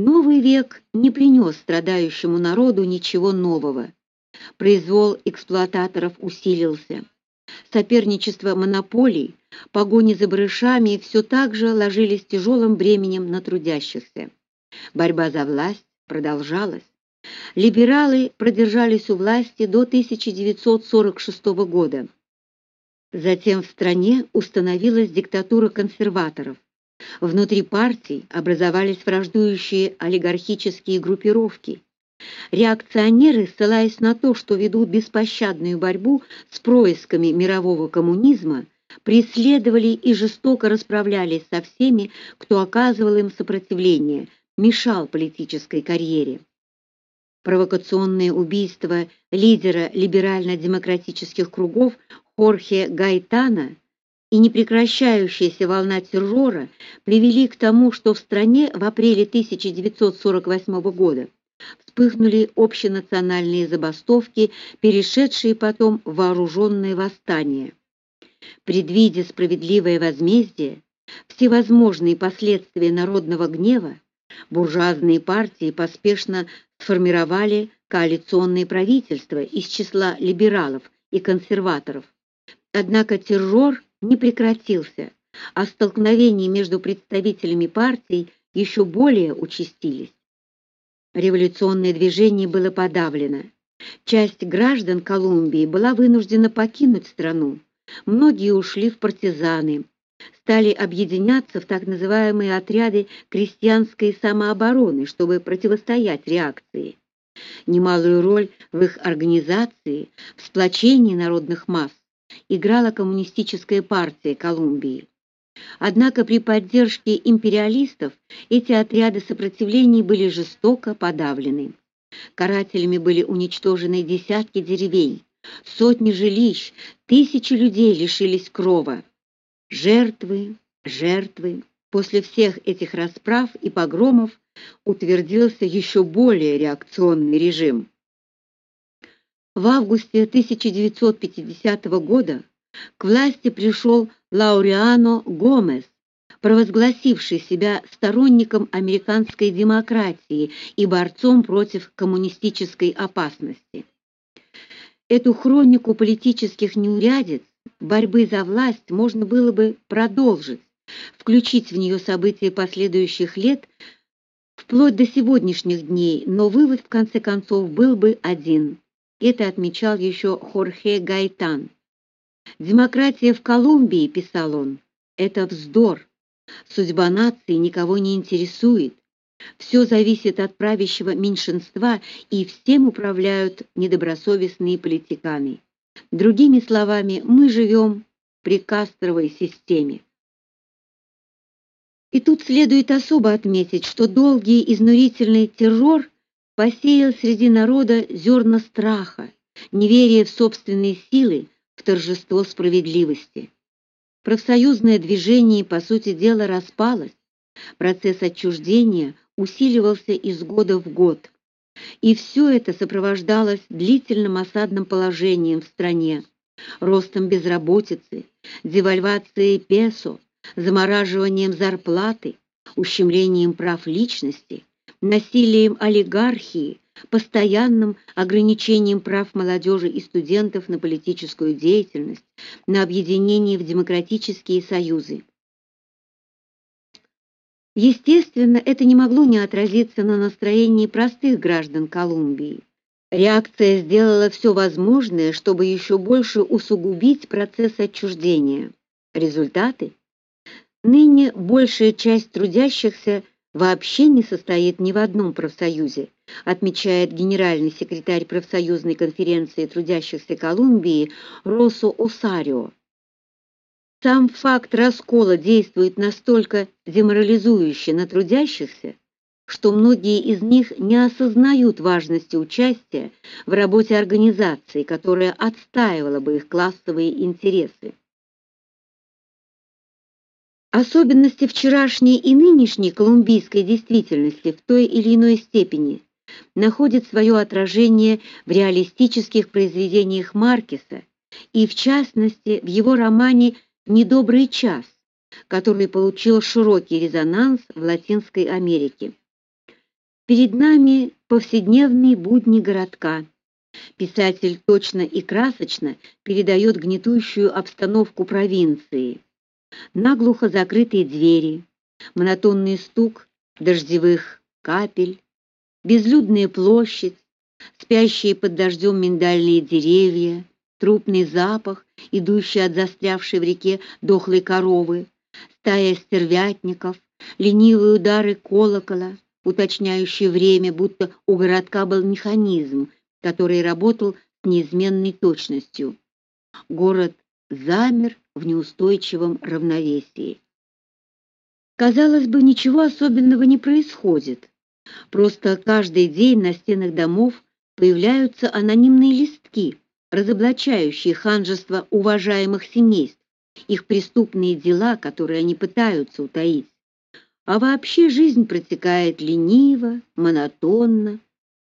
Новый век не принес страдающему народу ничего нового. Произвол эксплуататоров усилился. Соперничество монополий, погони за барышами все так же ложились тяжелым бременем на трудящихся. Борьба за власть продолжалась. Либералы продержались у власти до 1946 года. Затем в стране установилась диктатура консерваторов. Внутри партий образовались враждующие олигархические группировки. Реакционеры, ссылаясь на то, что ведут беспощадную борьбу с происками мирового коммунизма, преследовали и жестоко расправлялись со всеми, кто оказывал им сопротивление, мешал политической карьере. Провокационное убийство лидера либерально-демократических кругов Хорхе Гайтана и непрекращающаяся волна террора привели к тому, что в стране в апреле 1948 года вспыхнули общенациональные забастовки, перешедшие потом в вооруженное восстание. Предвидя справедливое возмездие, всевозможные последствия народного гнева, буржуазные партии поспешно сформировали коалиционные правительства из числа либералов и консерваторов. Однако террор не прекратился, а столкновения между представителями партий еще более участились. Революционное движение было подавлено. Часть граждан Колумбии была вынуждена покинуть страну. Многие ушли в партизаны, стали объединяться в так называемые отряды крестьянской самообороны, чтобы противостоять реакции. Немалую роль в их организации, в сплочении народных масс играла коммунистическая партия Колумбии. Однако при поддержке империалистов эти отряды сопротивления были жестоко подавлены. Карателями были уничтожены десятки деревень, сотни жилищ, тысячи людей лишились крова. Жертвы, жертвы. После всех этих расправ и погромов утвердился еще более реакционный режим. В августе 1950 года к власти пришел Лауриано Гомес, провозгласивший себя сторонником американской демократии и борцом против коммунистической опасности. Эту хронику политических неурядиц борьбы за власть можно было бы продолжить, включить в нее события последующих лет вплоть до сегодняшних дней, но вывод в конце концов был бы один. Это отмечал еще Хорхе Гайтан. Демократия в Колумбии, писал он, это вздор. Судьба нации никого не интересует. Все зависит от правящего меньшинства, и всем управляют недобросовестные политиканы. Другими словами, мы живем при кастровой системе. И тут следует особо отметить, что долгий изнурительный террор посеял среди народа зерна страха, неверия в собственные силы, в торжество справедливости. Профсоюзное движение, по сути дела, распалось. Процесс отчуждения усиливался из года в год. И все это сопровождалось длительным осадным положением в стране, ростом безработицы, девальвацией песо, замораживанием зарплаты, ущемлением прав личности, насилием олигархии, постоянным ограничением прав молодежи и студентов на политическую деятельность, на объединение в демократические союзы. Естественно, это не могло не отразиться на настроении простых граждан Колумбии. Реакция сделала все возможное, чтобы еще больше усугубить процесс отчуждения. Результаты? Ныне большая часть трудящихся вообще не состоит ни в одном профсоюзе, отмечает генеральный секретарь профсоюзной конференции трудящихся Колумбии Росо Осарио. Сам факт раскола действует настолько деморализующе на трудящихся, что многие из них не осознают важности участия в работе организации, которая отстаивала бы их классовые интересы. Особенности вчерашней и нынешней колумбийской действительности в той или иной степени находят свое отражение в реалистических произведениях Маркеса и, в частности, в его романе «Недобрый час», который получил широкий резонанс в Латинской Америке. Перед нами повседневные будни городка. Писатель точно и красочно передает гнетущую обстановку провинции. Наглухо закрытые двери, монотонный стук дождевых капель, безлюдная площадь, спящие под дождем миндальные деревья, трупный запах, идущий от застрявшей в реке дохлой коровы, стая стервятников, ленивые удары колокола, уточняющие время, будто у городка был механизм, который работал с неизменной точностью. Город замер в неустойчивом равновесии. Казалось бы, ничего особенного не происходит. Просто каждый день на стенах домов появляются анонимные листки, разоблачающие ханжество уважаемых семейств, их преступные дела, которые они пытаются утаить. А вообще жизнь протекает лениво, монотонно,